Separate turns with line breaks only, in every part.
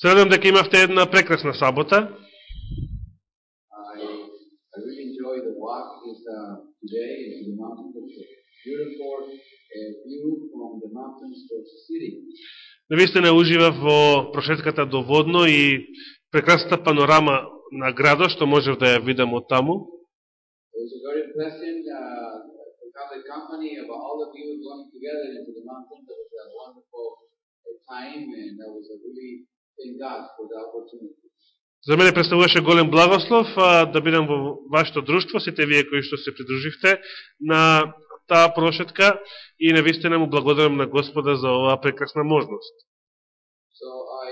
Се надам дека имавте една прекрасна сабота.
I, I really enjoyed the walk this, uh, today into the mountains. It's a beautiful view from the mountains towards the city.
Навистина уживав во прошетката до Водно и прекрасната панорама на градот, што можев да ја видам од таму.
It was a very pleasant uh, to have the company of all of you going together into the mountains. It was a wonderful uh, time, and I was uh, really thank God for the opportunity.
За мене представуваше голем благослов а, да бидам во вашето друштво, сите вие кои што се придруживте на таа прошетка и навистина му благодарам на Господа за оваа прекрасна можност.
So I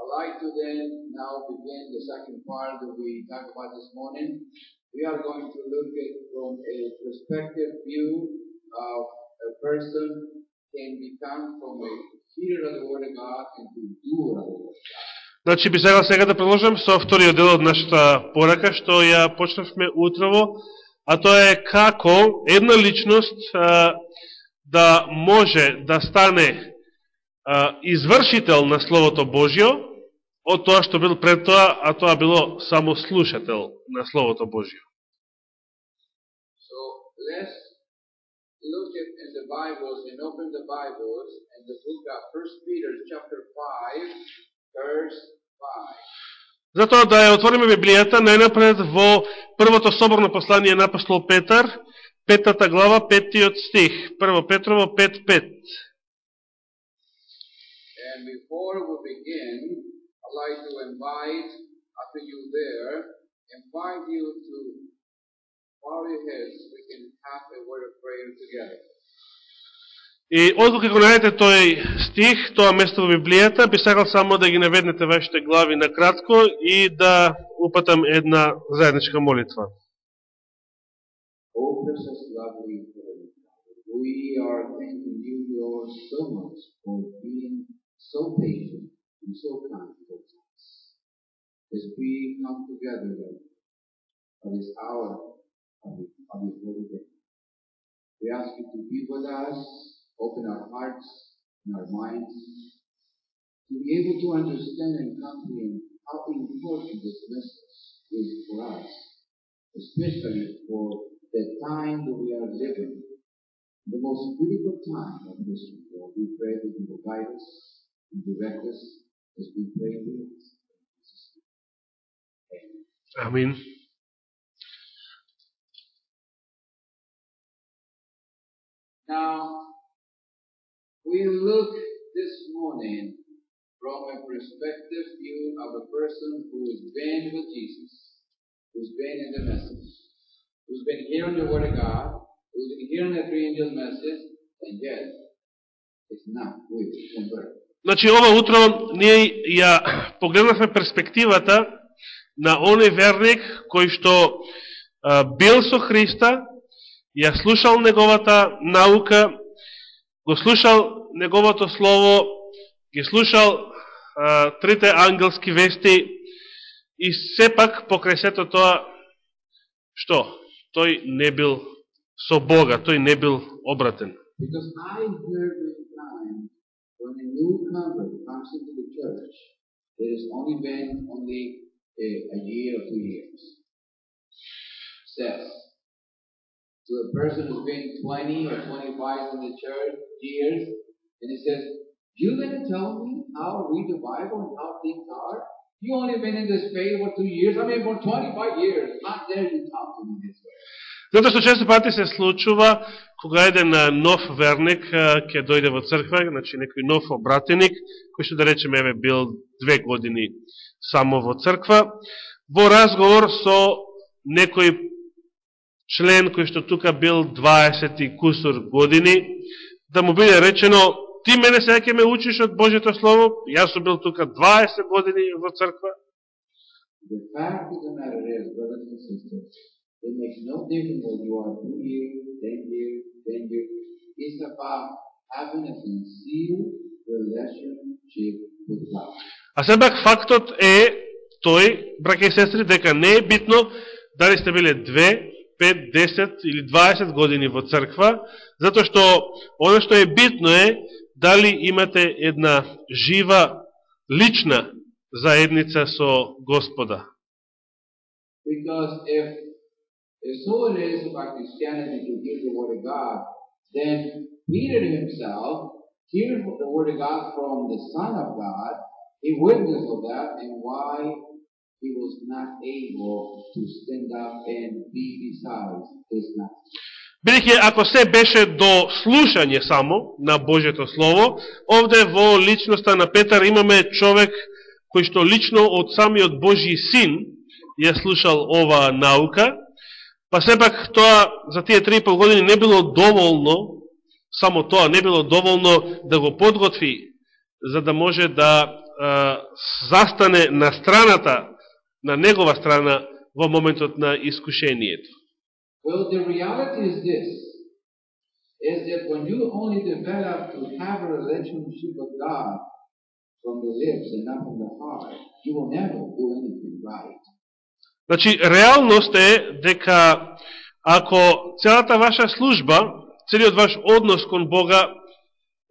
I like to then now begin the second part that we talked about this morning. We are going to look at from a perspective view of a person can become from a hearer of the Word of God into doer of the Word of God.
Значи, би сега сега да продолжам со вториот дел од нашата порака, што ја почнавме утрово, а тоа е како една личност а, да може да стане а, извршител на Словото Божјо, од тоа што бил пред тоа, а тоа било само слушател на Словото Божјо.
So let's look at in the Bibles and open the Bibles and the book of First Peter chapter five, verse five.
Затоа да ја отвориме Библијата најнапред во првото соборно послание на апостол Петар, петата глава, петтиот стих. Прво Петрово 5.5.
And before we begin, I'd like to invite after you there, invite you to bow your heads. We can have a word of prayer together.
И откако го најдете тој стих, тоа место во Библијата, би сакал само да ги наведнете вашите глави на кратко и да упатам една заедничка молитва.
As we come together, for this hour day. We ask you to be with us, open our hearts and our minds, to be able to understand and comprehend how important this message is for us, especially for the time that we are living, the most critical time of history. Lord, we pray that you will guide us and direct us as we pray for us. Jesus' Amen. Now, we look this morning from a perspective view of a person who has been with Jesus, who's been in the message, who's been hearing the Word of God, who's been hearing the three angel message, and yet is not with converted.
Значи, ова утро ние ја погледнавме перспективата на оној верник кој што а, бил со Христа, ја слушал неговата наука, го слушал неговото слово, ги слушал а, трите ангелски вести и сепак покресето тоа, што? Тој не бил со Бога, тој не бил обратен.
Because I heard church, a, a year or two years. Says to a person who's been 20 or 25 in the church years, and he says, You gonna tell me how to read the Bible and how things are? You only been in this faith for two years. I mean, for 25 years. Not there you talk to me this way.
Затоа што често пати се случува кога еден нов верник ќе дојде во црква, значи некој нов обратеник, кој што да речеме еве бил две години само во црква, во разговор со некој член кој што тука бил 20 и кусор години, да му биде речено, ти мене сега ќе ме учиш од Божето Слово, јас сум бил тука 20 години во црква,
The fact of the matter is, brothers and sisters, it makes no difference whether you are two years, ten years, ten years. It's about having a sincere relationship with God.
А себак фактот е тој, браке и сестри, дека не е битно дали сте биле 2, 5, 10 или 20 години во црква, затоа што оно што е битно е дали имате една жива, лична заедница со Господа.
Because if, if so is about Christianity to hear the Word of God, then Peter himself hears the Word of God from the Son of God, he witnessed of that, and why he was not able to stand up and be besides his master.
Бидеќи ако се беше до слушање само на Божјето Слово, овде во личноста на Петар имаме човек кој што лично од самиот Божји син ја слушал оваа наука, па сепак тоа за тие 3,5 години не било доволно, само тоа не било доволно да го подготви за да може да а, застане на страната, на негова страна во моментот на искушението.
Well, the reality is this, is that when you only develop to have a relationship with God from the lips and not from the heart, you will never do anything right.
Значи, реалност е дека ако целата ваша служба, целиот ваш однос кон Бога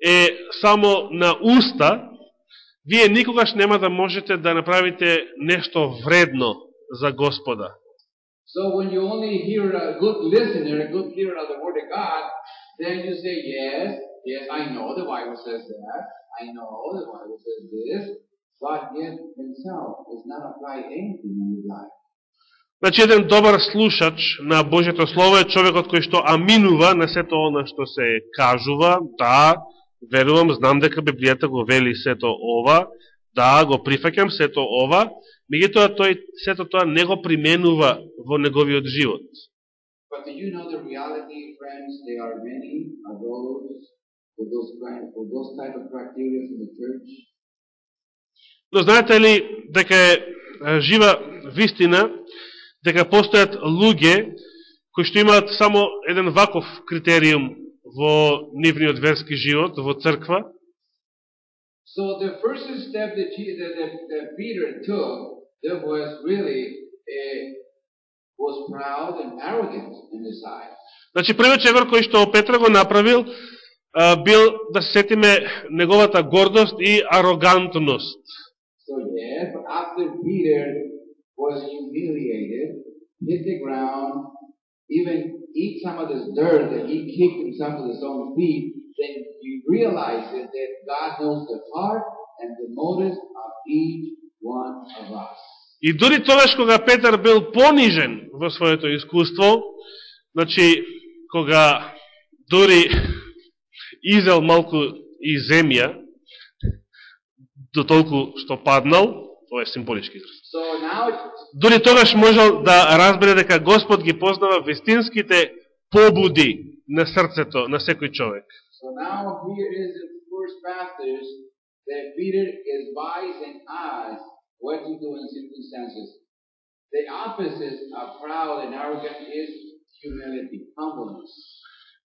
е само на уста, вие никогаш нема да можете да направите нешто вредно за Господа.
So when you only hear a good listener, a good hearer of the Word of God, then you say, yes, yes, I know the Bible says that. I know the Bible says this. But yet himself does not apply anything in his life.
Значи, еден добар слушач на Божјето Слово е човекот кој што аминува на сето она што се кажува, да, верувам, знам дека Библијата го вели сето ова, да, го прифакам сето ова, меѓутоа тој сето тоа не го применува во неговиот живот.
But do you know the reality, friends? There are many of those with those kind, with those type of criteria in the church.
Но знаете ли дека е жива вистина, дека постојат луѓе кои што имаат само еден ваков критериум во нивниот верски живот, во црква,
So the first step that, Je- that, that, that Peter took, that was really uh, was proud and arrogant in his eyes.
Значи, првиот чевер кој што Петра го направил, бил, да се сетиме, неговата гордост и арогантност.
So yes, after Peter was humiliated, hit the ground, even eat some of this dirt that he kicked himself with his own feet, then you realize that that God knows the heart and the motives of each one of us.
И дори тогаш кога Петар бил понижен во своето искуство, значи, кога дори изел малку и земја, до толку што паднал, тоа е символички израз. Дури тогаш можел да разбере дека Господ ги познава вистинските побуди на срцето на секој човек.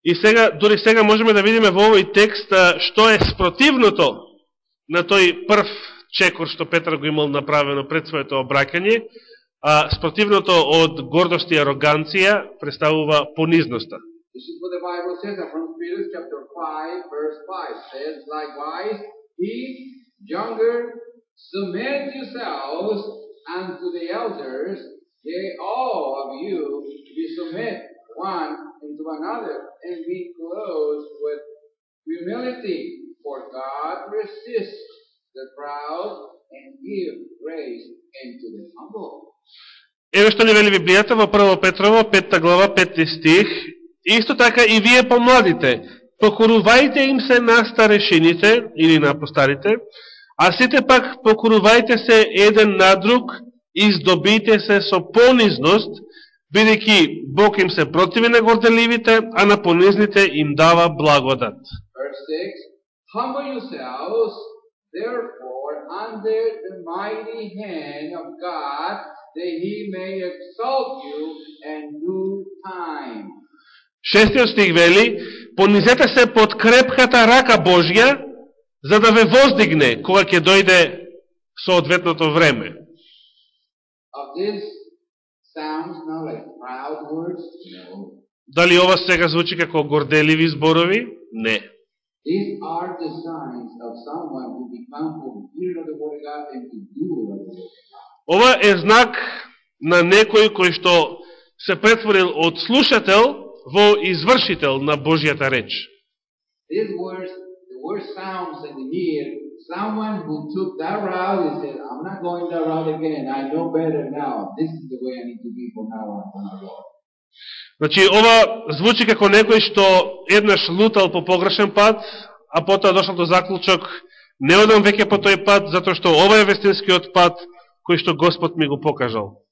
И сега, дури сега можеме да видиме во овој текст што е спротивното на тој прв чекор што Петар го имал направено пред своето обраќање, а спротивното од гордост и ароганција представува понизноста.
This is what the Bible says in 1 Peter chapter 5, verse 5 says, Likewise, ye younger, submit yourselves unto the elders, yea, all of you be submit one unto another, and be clothed with humility, for God resists the proud and give grace unto the humble.
Еве што ни вели Библијата во 1 Петрово, 5 глава, 5 стих. Исто така и вие помладите, покорувајте им се на старешините или на постарите, а сите пак покорувајте се еден на друг и здобите се со понизност, бидејќи Бог им се противи на горделивите, а на понизните им дава благодат.
Verse 6 Humble yourselves, therefore, under the mighty hand of God, that he may exalt you in due time.
Шестиот стих вели, понизете се под крепката рака Божја, за да ве воздигне кога ќе дојде соодветното време.
Of this sounds not like proud words? No.
Дали ова сега звучи како горделиви зборови? Не.
These are the signs of someone who of God.
Ова е знак на некој кој што се претворил од слушател во извршител на Божијата реч.
These words, the word sounds in the ear, someone who took that route and said, I'm not going that route again. I know better now. This is the way I need to be from now on from our Lord.
Значи, ова звучи како некој што еднаш лутал по погрешен пат, а потоа дошол до заклучок, не одам веќе по тој пат, затоа што ова е вестинскиот пат кој што Господ ми го покажал.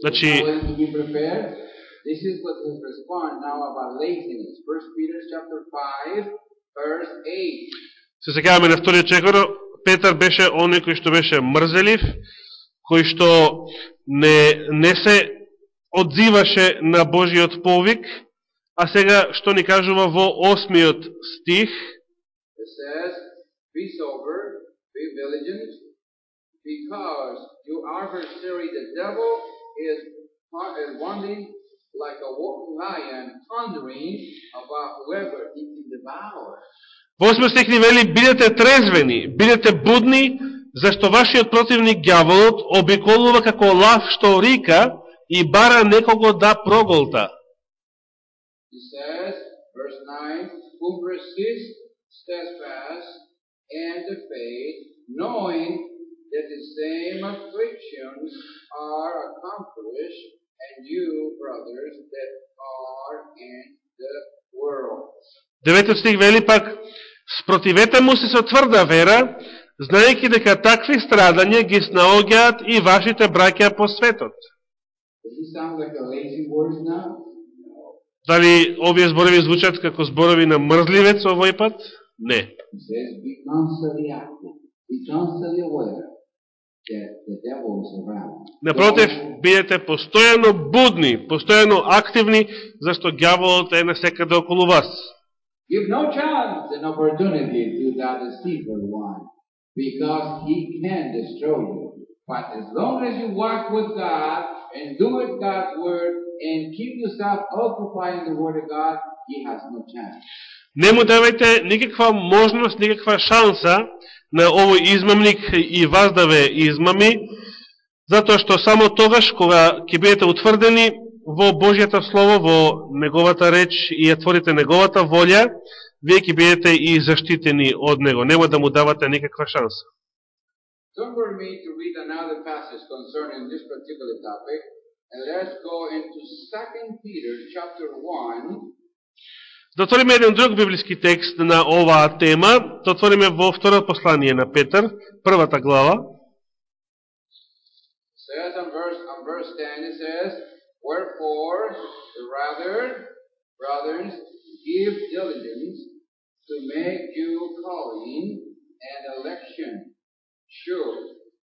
Значи-
was not willing to be prepared. This is what his response now about laziness. First Peter chapter 5, verse 8.
Се секаваме на вториот чекор, Петар беше оној кој што беше мрзелив, кој што не, не се одзиваше на Божиот повик, а сега што ни кажува во осмиот стих,
It says, Be sober, be vigilant, because your adversary, the devil, is, is wanting like a wolf lion, thundering about whoever he can devour.
Во осмиот стих ни вели, бидете трезвени, бидете будни, зашто вашиот противник гјаволот обиколува како лав што рика и бара некого да проголта.
He says, verse 9, Who persist steadfast in the faith, knowing that the same afflictions are accomplished and you, brothers, that are in the world.
Деветиот стих вели пак, спротивете му се со тврда вера, знаејќи дека такви страдања ги снаоѓаат и вашите браќа по светот.
Does he sound like a lazy words now?
Дали овие зборови звучат како зборови на мрзливец овој пат? Не. Напротив, бидете постојано будни, постојано активни, зашто ѓаволот е насекаде околу вас.
Give no chance and opportunity to that deceiver one, because he can destroy you. But as long as you walk with God and do with God's word and keep yourself occupied in the word of God, he has no chance.
Не му давајте никаква можност, никаква шанса на овој измамник и вас да ве измами, затоа што само тогаш кога ќе бидете утврдени во Божјата Слово, во Неговата реч и ја творите Неговата волја, вие ќе бидете и заштитени од Него. Нема да му давате никаква шанса.
For me to read another passage concerning this particular topic, let's go into 2 Peter chapter 1,
Да отвориме еден друг библиски текст на оваа тема, да отвориме во второто послание на Петар, првата глава,
says on verse on verse 10 it says, Wherefore rather brothers give diligence to make you calling and election sure.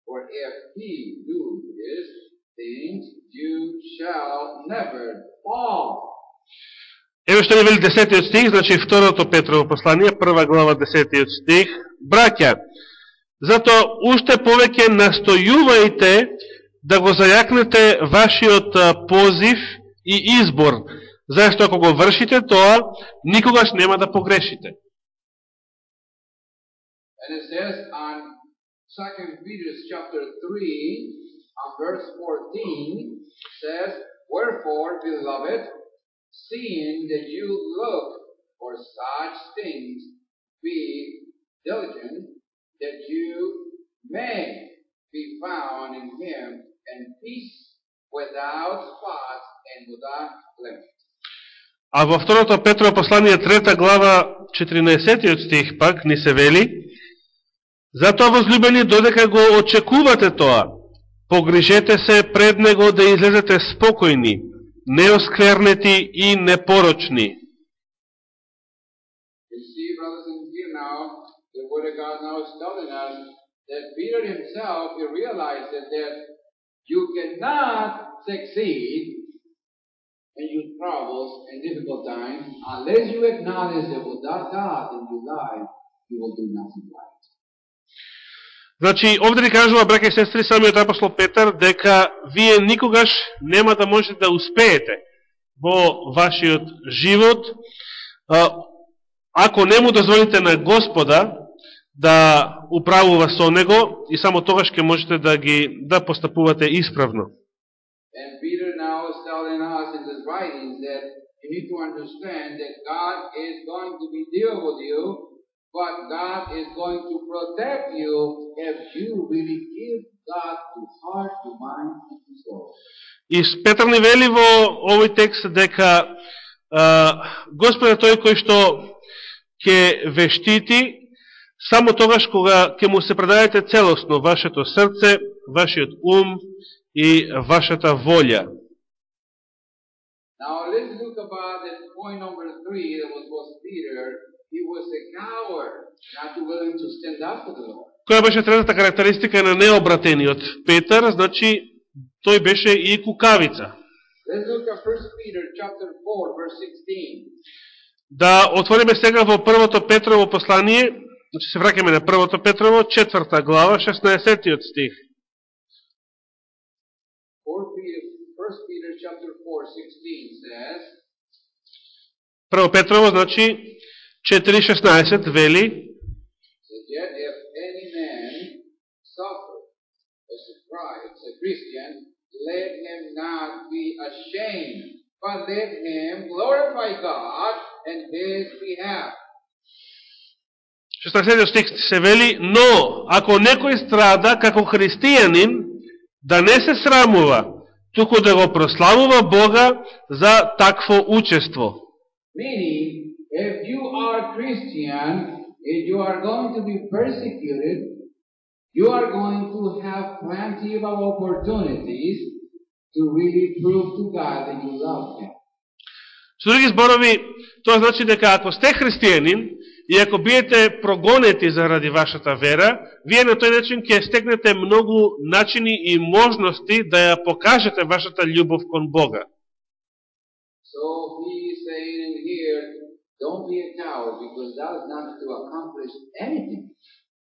For if he do these things, you shall never fall.
Еве што ни вели десетиот стих, значи второто Петрово послание, прва глава десетиот стих. Браќа, зато уште повеќе настојувајте да го зајакнете вашиот позив и избор, зашто ако го вршите тоа, никогаш нема да погрешите.
And it says on Second Peter chapter 3, on verse 14, says, Wherefore, beloved, seeing that you look for such things, be diligent that you may be found in him in peace, without spot and without blemish.
А во второто Петро послание, трета глава, 14 стих пак, ни се вели, Затоа, возлюбени, додека го очекувате тоа, погрижете се пред него да излезете спокојни, неосквернети и непорочни.
You да да and you cannot succeed in your troubles and difficult times unless you acknowledge that without God in your life, you will do nothing right.
Значи, овде ни кажува, браке и сестри, самиот апостол Петар, дека вие никогаш нема да можете да успеете, во вашиот живот, ако не му дозволите на Господа да управува со него и само тогаш ќе можете да ги да постапувате исправно.
And Peter now is you need to understand that God is going to be deal with you, but God is going to protect you if you really give God to heart, to mind, and to soul.
И Петар ни вели во овој текст дека а, Господ е тој кој што ќе вештити само тогаш кога ќе му се предадете целосно вашето срце, вашиот ум и вашата волја.
Now let's look about that point number three that was, was Peter.
Која беше третата карактеристика на необратениот Петар? Значи, тој беше и кукавица.
Let's look at 1 Peter chapter 4, verse 16.
Да отвориме сега во првото Петрово послание, Значи се вракаме на првото Петрово, четврта глава, 16 стих.
1 Peter, 1 Peter chapter 4, 16 says,
Прво Петрово, значи 4.16 вели,
let him not be ashamed, but let him glorify God in his behalf.
16 стих се вели, но ако некој страда како христијанин, да не се срамува, туку да го прославува Бога за такво учество.
Meaning, if you are Christian, if you are going to be persecuted, you are going to have plenty of opportunities to really prove to God that you love Him.
Со други зборови, тоа значи дека ако сте христијанин, И ако биете прогонети заради вашата вера, вие на тој начин ќе стекнете многу начини и можности да ја покажете вашата љубов кон Бога.
So he is saying here, don't be a coward because that is not to accomplish anything.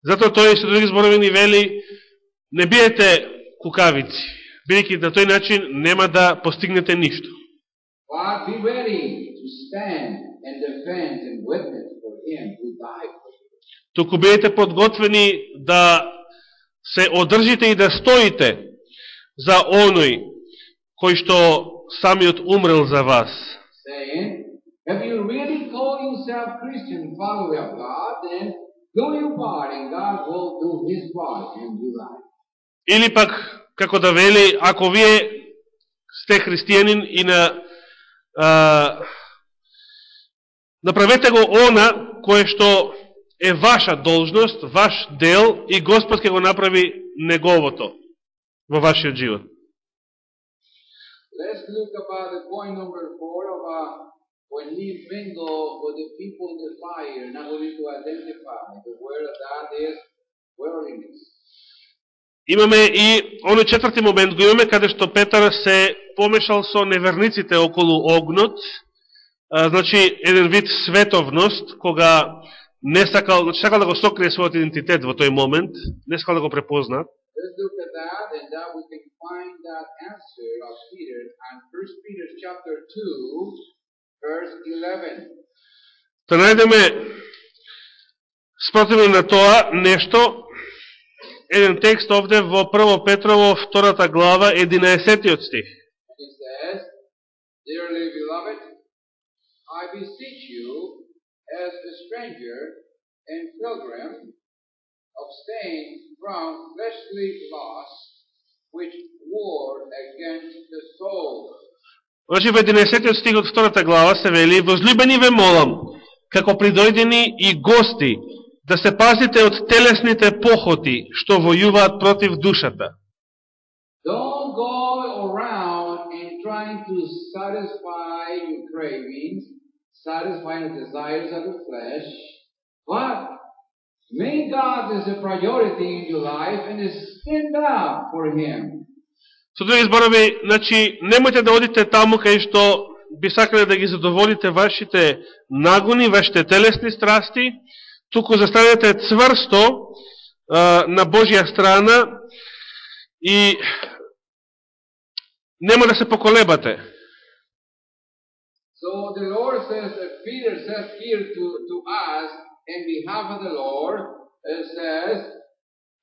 Затоа тој со други зборови ни вели, не биете кукавици, бидејќи на тој начин нема да постигнете ништо.
But be ready to stand and defend and witness for him who died for you.
Туку бидете подготвени да се одржите и да стоите за оној кој што самиот умрел за вас.
Saying, if you really call yourself Christian follower of God, then do your part and God will do his part in your life.
Или пак, како да вели, ако вие сте христијанин и на а, направете го она кое што е ваша должност, ваш дел и Господ ќе го направи неговото во вашиот живот.
Let's look about the point number four of uh, when he mingled with the people in the fire, not willing to identify the word of God is worldliness.
Имаме и оној четврти момент го имаме каде што Петар се помешал со неверниците околу огнот, а, значи еден вид световност кога не сакал, значи сакал да го сокрие својот идентитет во тој момент, не сакал да го препозна.
Let's look at that, and that we can find that answer of Peter on 1 Peter chapter 2, verse 11.
Да најдеме спротивно на тоа нешто, еден текст овде во 1 Петрово, втората глава, 11 стих.
It says, Dearly beloved, I beseech you, as a stranger and pilgrim, abstain from fleshly lusts which war against the soul.
Значи во 11 стих од втората глава се вели Возлюбени ве молам, како придојдени и гости, да се пазите од телесните похоти, што војуваат против душата.
Don't go around and trying to satisfy your cravings, satisfy the desires of the flesh, but make God as a priority in your life and stand up for Him.
Со други зборови, значи, немојте да одите таму кај што би сакале да ги задоволите вашите нагони, вашите телесни страсти, туку застанете цврсто а, на Божја страна и нема да се поколебате.
So the Lord says, Peter says here to, to us, in behalf of the Lord, uh, says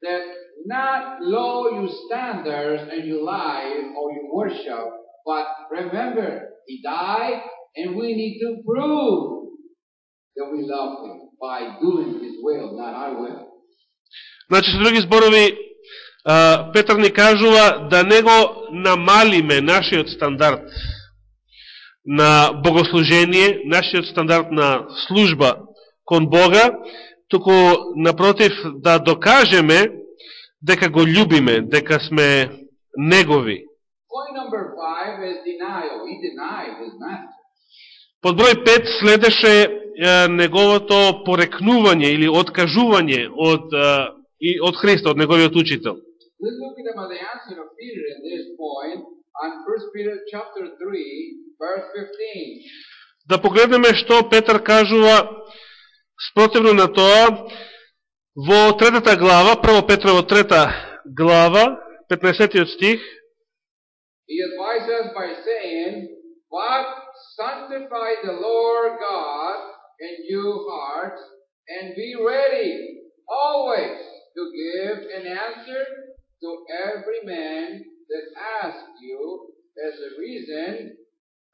that not lower your standards and your life or your worship, but remember, He died, and we need to prove that we love Him by doing His will, not our will.
Значи, со други зборови, а, Петар ни кажува да не го намалиме нашиот стандард на богослужение, нашиот стандард на служба кон Бога, туку напротив да докажеме дека го љубиме, дека сме негови. Под број 5 следеше неговото порекнување или откажување од, и, од Христа, од неговиот учител.
Let's look at about the answer of Peter at this point on 1 Peter chapter 3, verse 15.
Да погледнеме што Петар кажува спротивно на тоа во третата глава, прво Петрово трета глава, 15 стих,
He advises us by saying, But sanctify the Lord God in your hearts, and be ready always to give an answer to every man that asks you as a reason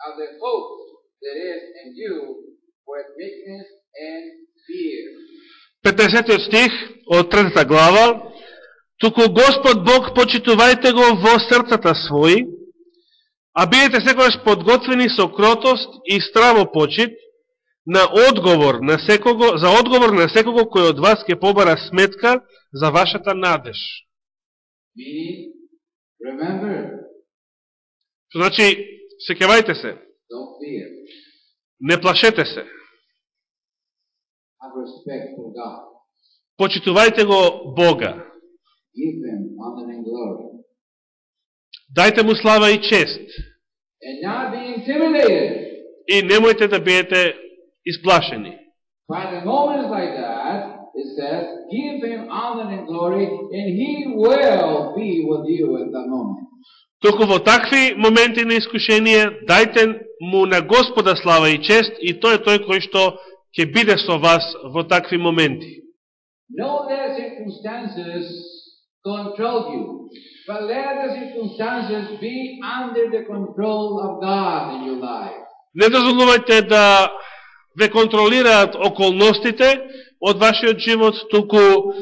of the hope that is in you with meekness and fear.
15 стих од третата глава, Туку Господ Бог почитувајте го во срцата своји, а бидете секогаш подготвени со кротост и стравопочит на одговор на секого, за одговор на секого кој од вас ќе побара сметка за вашата надеж. Што значи, секевајте се, не плашете се,
Have respect for God.
Почитувајте го Бога, дајте му слава и чест. И немојте да бидете исплашени. Току во такви моменти на искушение, дајте му на Господа слава и чест и тој е тој кој што ќе биде со вас во такви моменти.
No let circumstances control you, but let the circumstances be under the control of God in your life.
Не дозволувајте да ве контролираат околностите од вашиот живот, туку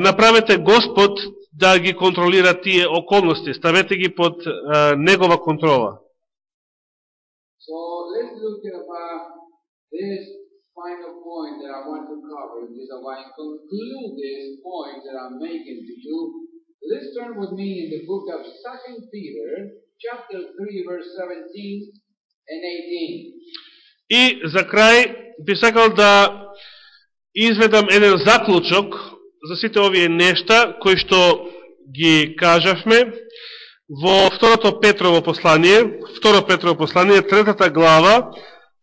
направете Господ да ги контролира тие околности, ставете ги под а, Негова контрола.
So let's look at this point that I want to cover. This I want to conclude this point that I'm making to you. Let's turn with me in the book of Second Peter, chapter 3, verse 17 and 18.
И за крај би сакал да изведам еден заклучок за сите овие нешта кои што ги кажавме во второто Петрово послание, второ Петрово послание, третата глава,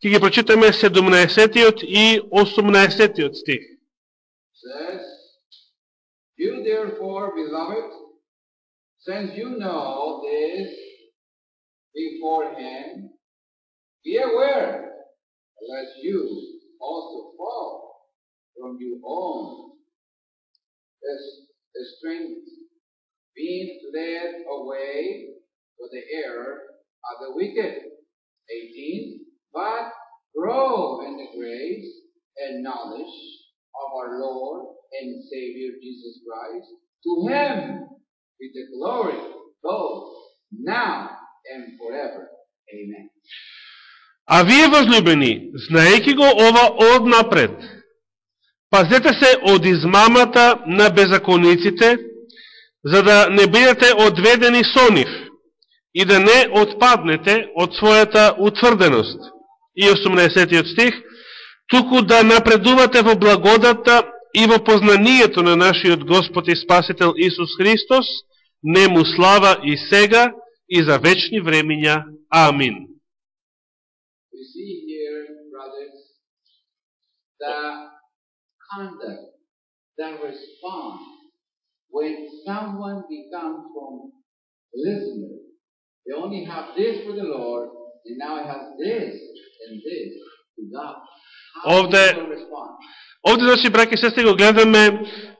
ќе ги прочитаме 17 и 18 стих.
says, You therefore, beloved, since you know this beforehand, be aware lest you also fall from your own es- strength, being led away to the error of the wicked. 18. But grow in the grace and knowledge of our Lord and Savior Jesus Christ. To Him be the glory both now and forever. Amen.
А вие, возлюбени, знаеки го ова однапред, пазете се од измамата на беззакониците, за да не бидете одведени со нив и да не отпаднете од својата утврденост. И 18 стих, туку да напредувате во благодата и во познанието на нашиот Господ и Спасител Исус Христос, нему слава и сега и за вечни времиња. Амин.
We see the conduct, the when someone becomes from listener. They only have this for the Lord, and now it has this in this to God. How
Ovde-
you will respond?
Овде, значи, браке и сестри, го гледаме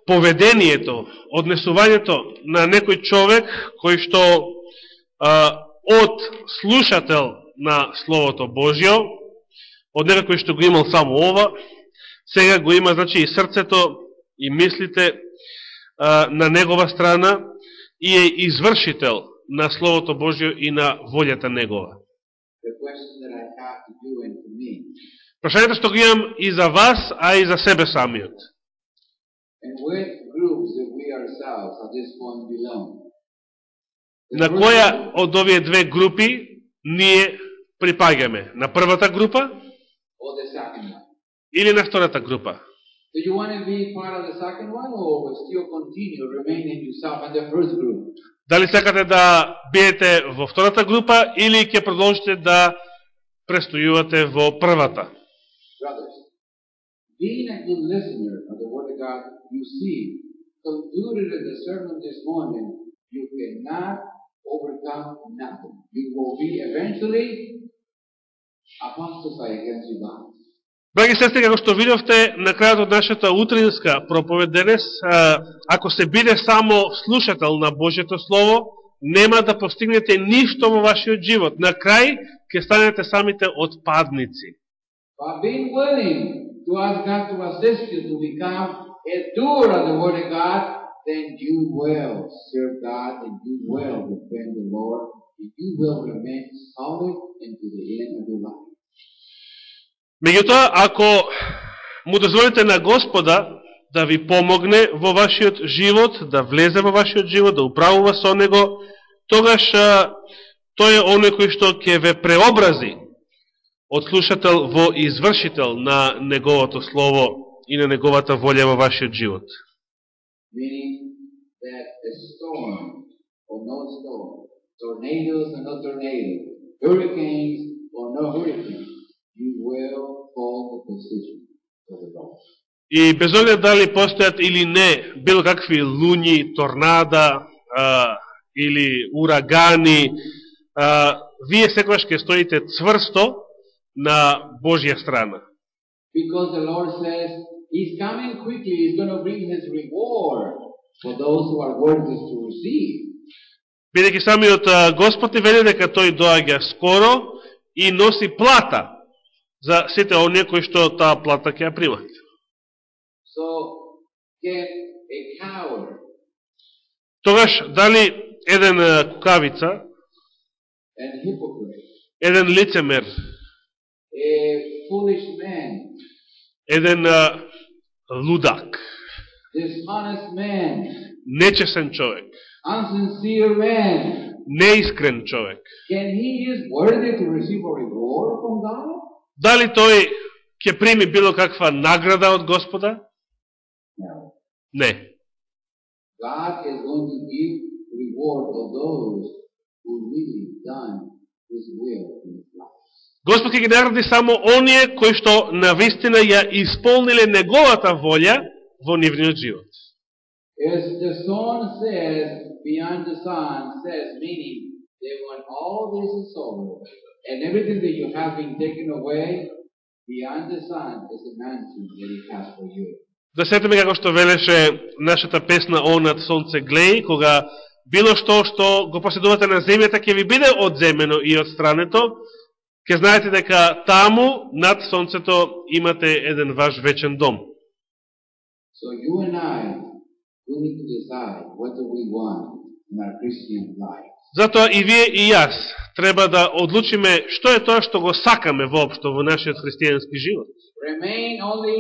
поведението, однесувањето на некој човек кој што а, од слушател на Словото Божјо, од некој кој што го имал само ова, сега го има, значи, и срцето, и мислите а, на негова страна и е извршител на Словото Божјо и на волјата негова. Прашањето што го имам и за вас, а и за себе самиот. На која од овие две групи ние припаѓаме? На првата група или на втората група?
Do you want to be part of the second one or still continue remaining yourself in the first group?
Дали сакате да биете во втората група или ќе продолжите да престојувате во првата?
Brothers, being a good listener of the Word of God, you see, concluded in the sermon this morning, you cannot overcome nothing. You will be eventually apostasy against your God.
Драги сестри, како што видовте на крајот од нашата утринска проповед денес, ако се биде само слушател на Божјето Слово, нема да постигнете ништо во вашиот живот. На крај ќе станете самите отпадници.
By you then you will serve God and you will defend the Lord you will remain solid into the end of your life.
Меѓутоа, ако му дозволите на Господа да ви помогне во вашиот живот, да влезе во вашиот живот, да управува со него, тогаш тој е оној кој што ќе ве преобрази од слушател во извршител на неговото слово и на неговата волја во вашиот живот.
Meaning that a storm or no storm, tornadoes or no tornadoes, hurricanes or no hurricanes, you will hold the position of the Lord.
И без оглед дали постојат или не било какви луњи, торнада а, или урагани, а, вие секогаш ќе стоите цврсто на Божја страна.
Because the Lord says He's coming quickly, He's going to bring His reward for those who are worthy to receive.
Бидеќи самиот а, Господ ни вели дека тој доаѓа скоро и носи плата за сите оние кои што таа плата ќе ја примат.
So, can a coward
Тогаш, дали еден кукавица, еден лицемер,
man,
еден лудак,
man,
нечесен човек,
man,
неискрен човек,
can he is worthy to receive a reward from God?
Дали тој ќе прими било каква награда од Господа?
No.
Не.
God is going to give reward of those who really done His will in His life.
Господ ќе ги награди само оние кои што навистина ја исполниле неговата волја во нивниот живот.
As the song says, beyond the sun says, meaning that when all this is over and everything that you have been taken away, beyond the sun is the mansion that He has for you.
Да сетиме како што велеше нашата песна О над сонце глеј, кога било што што го поседувате на земјата ќе ви биде одземено и од странето, ќе знаете дека таму над сонцето имате еден ваш вечен дом.
So you and I, we need to decide what do we want in our Christian life.
Затоа и вие и јас треба да одлучиме што е тоа што го сакаме воопшто во нашиот христијански живот.
Remain only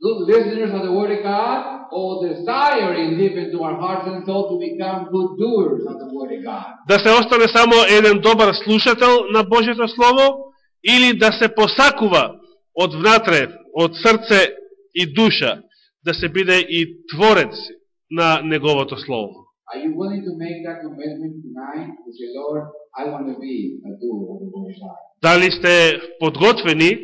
good listeners of the Word of God or desiring deep into our hearts and soul to become good doers of the Word of God.
Да се остане само еден добар слушател на Божјето Слово или да се посакува од внатре, од срце и душа, да се биде и творец на Неговото Слово.
Are you willing to make that commitment tonight to say, Lord, I want to be a doer of the Word of God?
Дали сте подготвени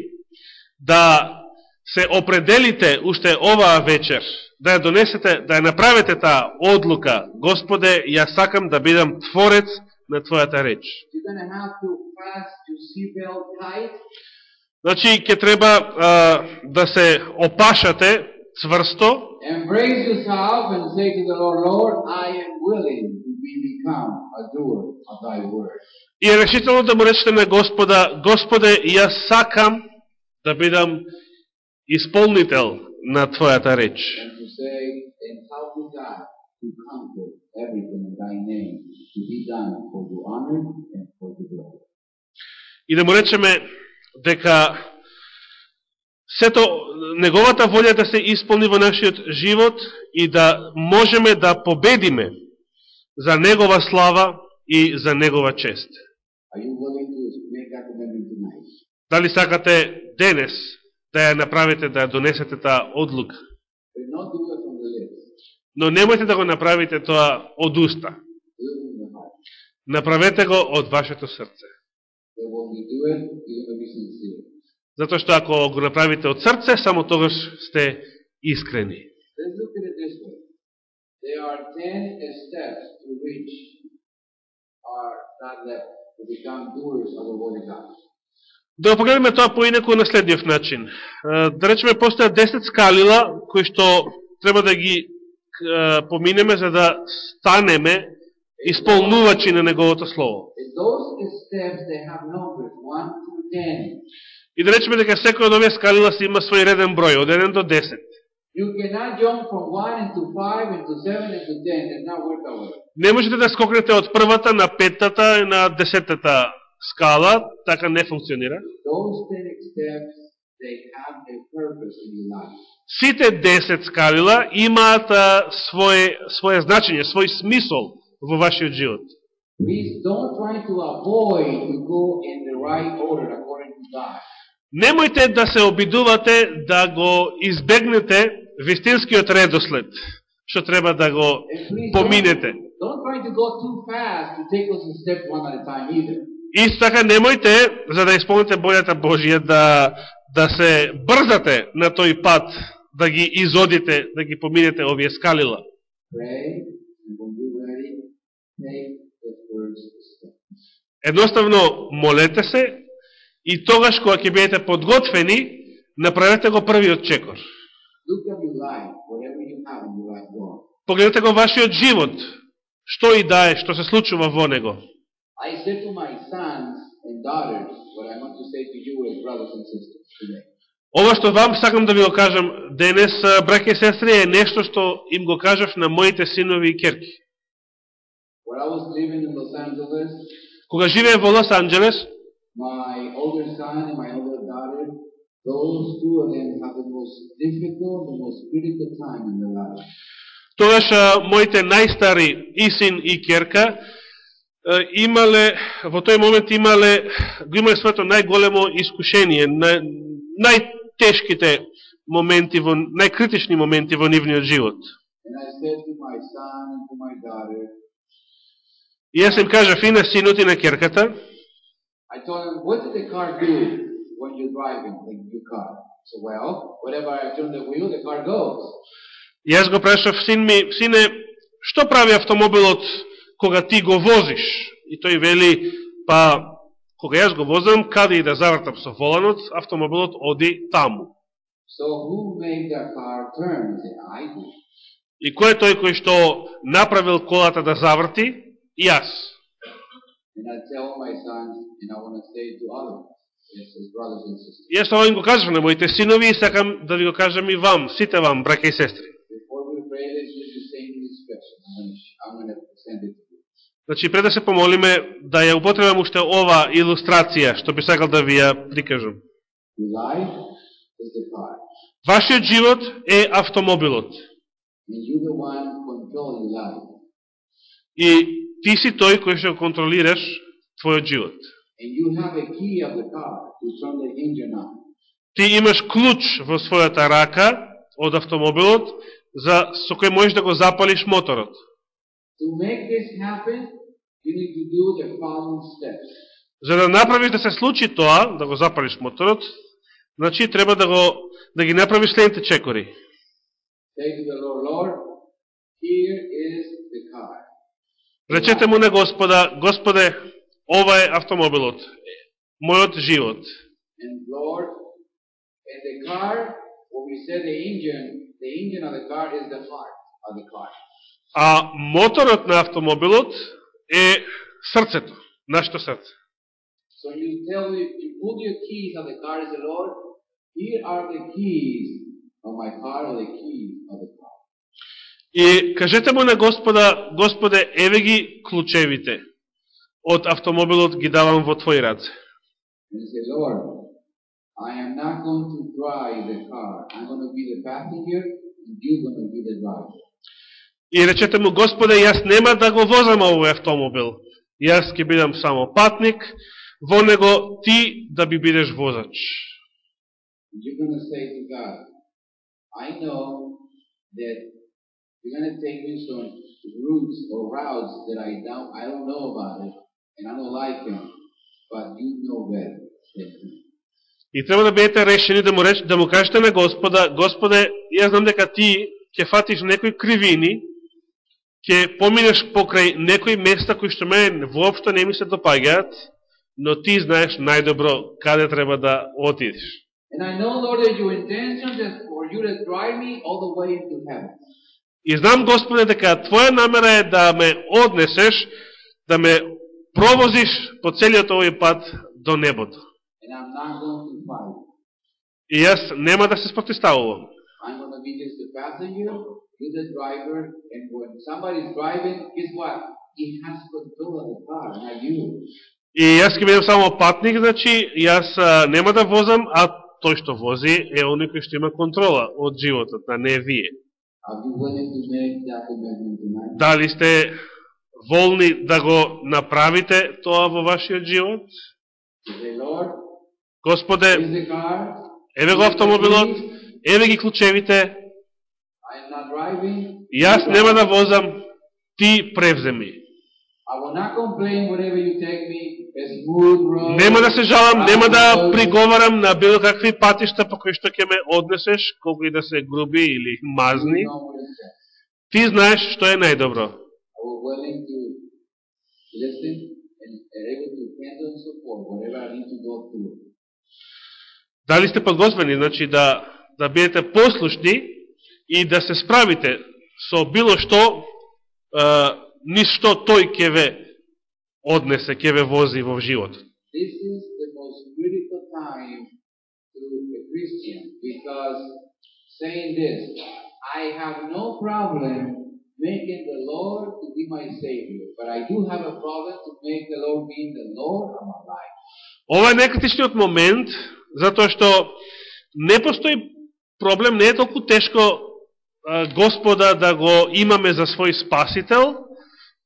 да се определите уште оваа вечер, да ја донесете, да ја направите таа одлука, Господе, јас сакам да бидам творец на Твојата реч. Значи, ќе треба а, да се опашате цврсто,
Embrace yourself and say to the Lord, Lord,
и решително да му речете на Господа, Господе, јас сакам да бидам исполнител на Твојата реч. И да му речеме дека сето неговата волја да се исполни во нашиот живот и да можеме да победиме за негова слава и за негова чест. Дали сакате денес да ја направите, да ја донесете таа одлука? Но немојте да го направите тоа од уста. Направете го од вашето срце. Затоа што ако го направите од срце, само тогаш сте искрени.
There are ten steps to reach our that level, to become doers of the word of God.
Да го погледнеме тоа поинаку на следниот начин. Да речеме, постојат 10 скалила кои што треба да ги поминеме за да станеме исполнувачи на Неговото Слово.
And those steps, they have numbers, 1 to 10.
И да речеме дека секој од овие скалила си има свој реден број, од 1 до 10.
You cannot jump from 1 into 5 into 7 into 10. It's not work that way.
Не можете да скокнете од првата на петтата и на десетата скала, така не функционира.
Those 10 steps, they have a purpose in your life.
Сите 10 скалила имаат свое, свое значење, свој смисол во вашиот живот.
Please don't try to avoid to go in the right order according to God.
Немојте да се обидувате да го избегнете вистинскиот редослед, што треба да го поминете. Исто така немојте, за да исполните бојата Божија, да, да се брзате на тој пат, да ги изодите, да ги поминете овие скалила. Едноставно, молете се и тогаш кога ќе бидете подготвени, направете го првиот чекор. Погледнете го вашиот живот, што и да е, што се случува во него.
I said to my sons and daughters what I want to say to you as brothers and sisters today.
Ова што вам сакам да ви го кажам денес, браке и сестри, е нешто што им го кажав на моите синови и керки.
When I was living in Los Angeles,
Кога живее во Лос Анджелес,
my older son and my older daughter, those two of them have the most difficult, the most critical time in their life.
тогаш моите најстари и син и керка имале, во тој момент имале, го имале своето најголемо искушение, на, најтешките моменти, во, најкритични моменти во нивниот живот. И јас им кажав и на синот и на керката,
I told them, what did the car do when you're driving in your car? So, well, whenever I turn the wheel, the car goes.
Јас го прашав син ми, сине, што прави автомобилот кога ти го возиш? И тој вели, па, кога јас го возам, каде и да завртам со воланот, автомобилот оди таму.
So who made that car turn? He said, I did.
И кој е тој кој што направил колата да заврти? Јас.
And I tell my sons, and I want to say to all
Јас тоа им го кажав на моите синови и сакам да ви го кажам и вам, сите вам, браке и сестри. Значи, пред да се помолиме, да ја употребам уште ова илустрација, што би сакал да ви ја прикажам. Вашиот живот е автомобилот. И ти си тој кој што контролираш твојот живот.
And you have a key of the car to turn the engine on.
Ти имаш клуч во својата рака од автомобилот за со кој можеш да го запалиш моторот.
To make this happen, you need to do the following steps.
За да направиш да се случи тоа, да го запалиш моторот, значи треба да го да ги направиш следните чекори.
Say to the Lord, Lord, here is the car.
Речете му на Господа, Господе, ова е автомобилот, мојот живот.
And Lord, and the car, when we say the engine, the engine of the car is the heart of the car.
А моторот на автомобилот е срцето, нашето срце.
So you tell me, you your keys the car say, Lord, here are the keys of my car or the keys of the car.
И кажете му на Господа, Господе, еве ги клучевите од автомобилот ги давам во Твои раце. И речете му, Господе, јас нема да го возам овој автомобил. Јас ќе бидам само патник, во него ти да би бидеш возач.
You're going to say to God, I know that you're going to take me some routes or routes that I don't, I don't know about it and I don't like them, but you know better than me.
И треба да бидете решени да му, реч, да му кажете на Господа, Господе, јас знам дека ти ќе фатиш некои кривини, ќе поминеш покрај некои места кои што мене воопшто не ми се допаѓаат, но ти знаеш најдобро каде треба да отидеш. И знам, Господе, дека Твоја намера е да ме однесеш, да ме провозиш по целиот овој пат до небото. И јас нема да се спротиставувам. И јас ќе бидам само патник, значи јас нема да возам, а тој што вози е оној кој што има контрола од животот, а не вие. Дали сте волни да го направите тоа во вашиот живот? Господе, еве го автомобилот, еве ги клучевите, јас нема да возам, ти превземи. Нема да се жалам, нема да приговарам на било какви патишта по кои што ќе ме однесеш, колку и да се груби или мазни. Ти знаеш што е најдобро.
I was willing to listen and able to handle and support whatever I need to go through.
Дали сте подготвени, значи да, да бидете послушни и да се справите со било што, е, ни што тој ќе ве однесе, ќе ве вози во животот.
This is the most critical time to a Christian because saying this, I have no problem making the Lord to be my Savior, but I do have a problem to make the Lord being the Lord of my life.
Ова е најкритичниот момент, затоа што не постои проблем, не е толку тешко Господа да го имаме за свој спасител,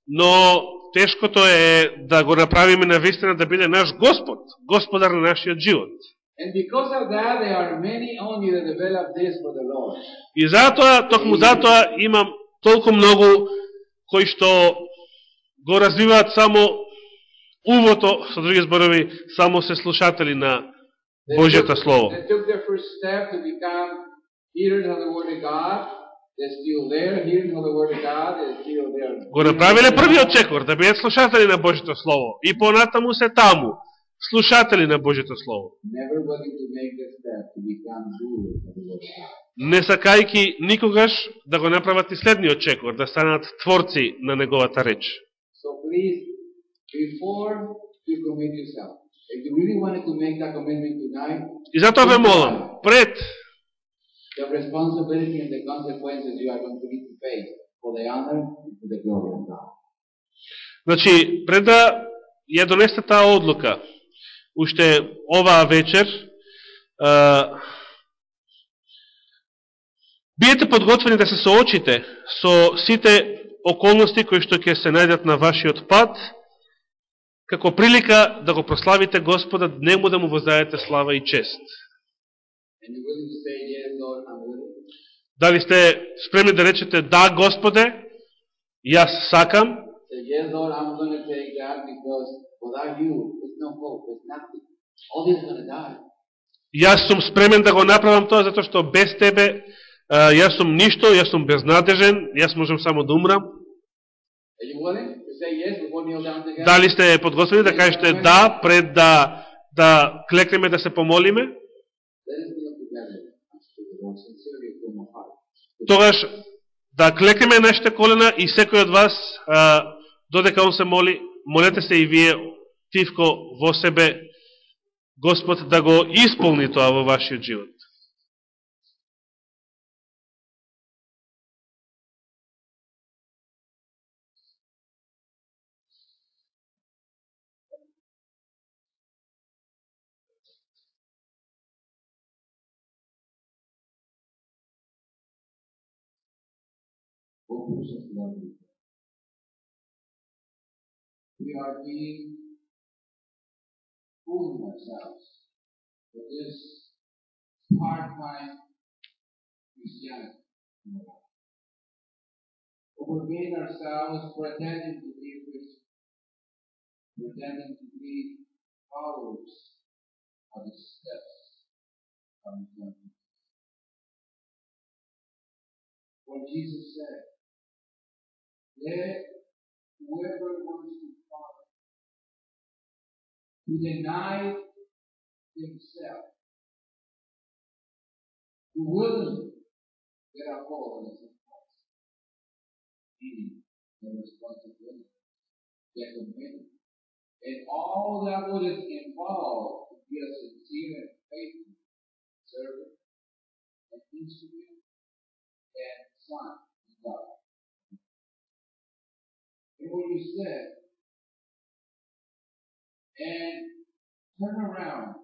но тешкото е да го направиме на вистина да биде наш Господ, Господар на нашиот живот. И затоа, токму затоа, имам толку многу кои што го развиваат само увото, со други зборови, само се слушатели на Божјата Слово. Го направиле првиот чекор, да бидат слушатели на Божјото Слово. И понатаму се таму, слушатели на Божјото Слово. Не сакајки никогаш да го направат и следниот чекор, да станат творци на Неговата реч. И затоа ве молам, пред
the responsibility and the consequences you are going to need to face for the honor and for the glory of God.
Значи, пред да ја донесете таа одлука, уште оваа вечер, биете подготвени да се соочите со сите околности кои што ќе се најдат на вашиот пат, како прилика да го прославите Господа, нему да му воздаете слава и чест. Дали сте спремни да речете, да, Господе, јас сакам,
yes, Lord, Without you, there's no hope, there's nothing. All going to die.
Јас сум спремен да го направам тоа, затоа што без Тебе, јас сум ништо, јас сум безнадежен, јас можам само да умрам.
Together?
Дали сте подготвени да кажете да, пред да да клекнеме да се помолиме, тогаш да клекнеме нашите колена и секој од вас, а, додека он се моли, молете се и вие тивко во себе, Господ да го исполни тоа во вашиот живот.
Thank you. We are being fooling ourselves with this part-time Christianity. Overbeing ourselves, pretending to be Christians, pretending to be followers of the steps of the Jesus. What Jesus said, let whoever to deny himself, to willingly get a hold of Christ, meaning the responsibility, the commitment, and all that what is involved to be a sincere and faithful servant, and instrument, and son of God. And what you said, and turn around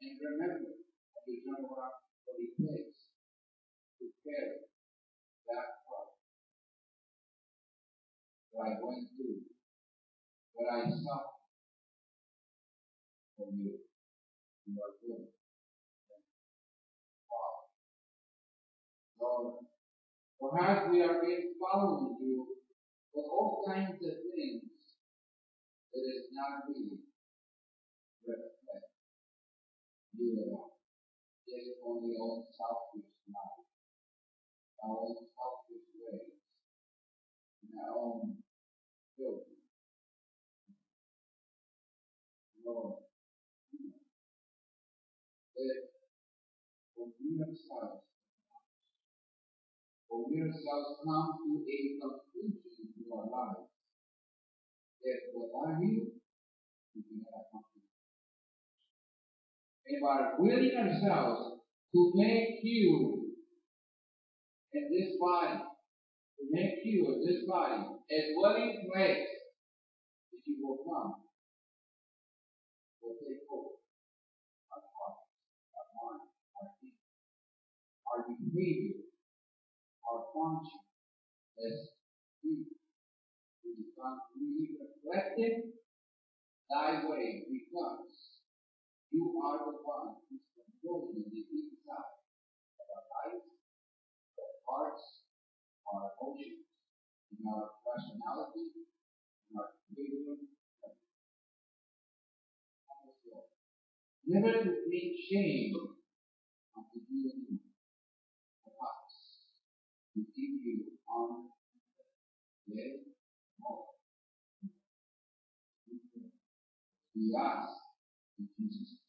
and remember as you turn around what it takes to carry that cross that I went through, what I suffered for you. You are good. Lord, perhaps we are been following you for all kinds of things that is not really reflect you at all. Just only own selfish life, our own selfish ways, and our own children. Lord, that when we ourselves, when we ourselves come to a conclusion to our lives, that without you, we cannot accomplish. And by willing ourselves to make you in this body, to make you in this body as willing place that you will come, will take hold our heart, our mind, our feet, our behavior, our function as we become really reflected thy way because you are the one who's controlling the inside of our lives, our hearts, our emotions, and our rationality, and our behavior. Never to bring shame you and me, but us, to give you honor, today, Jesus'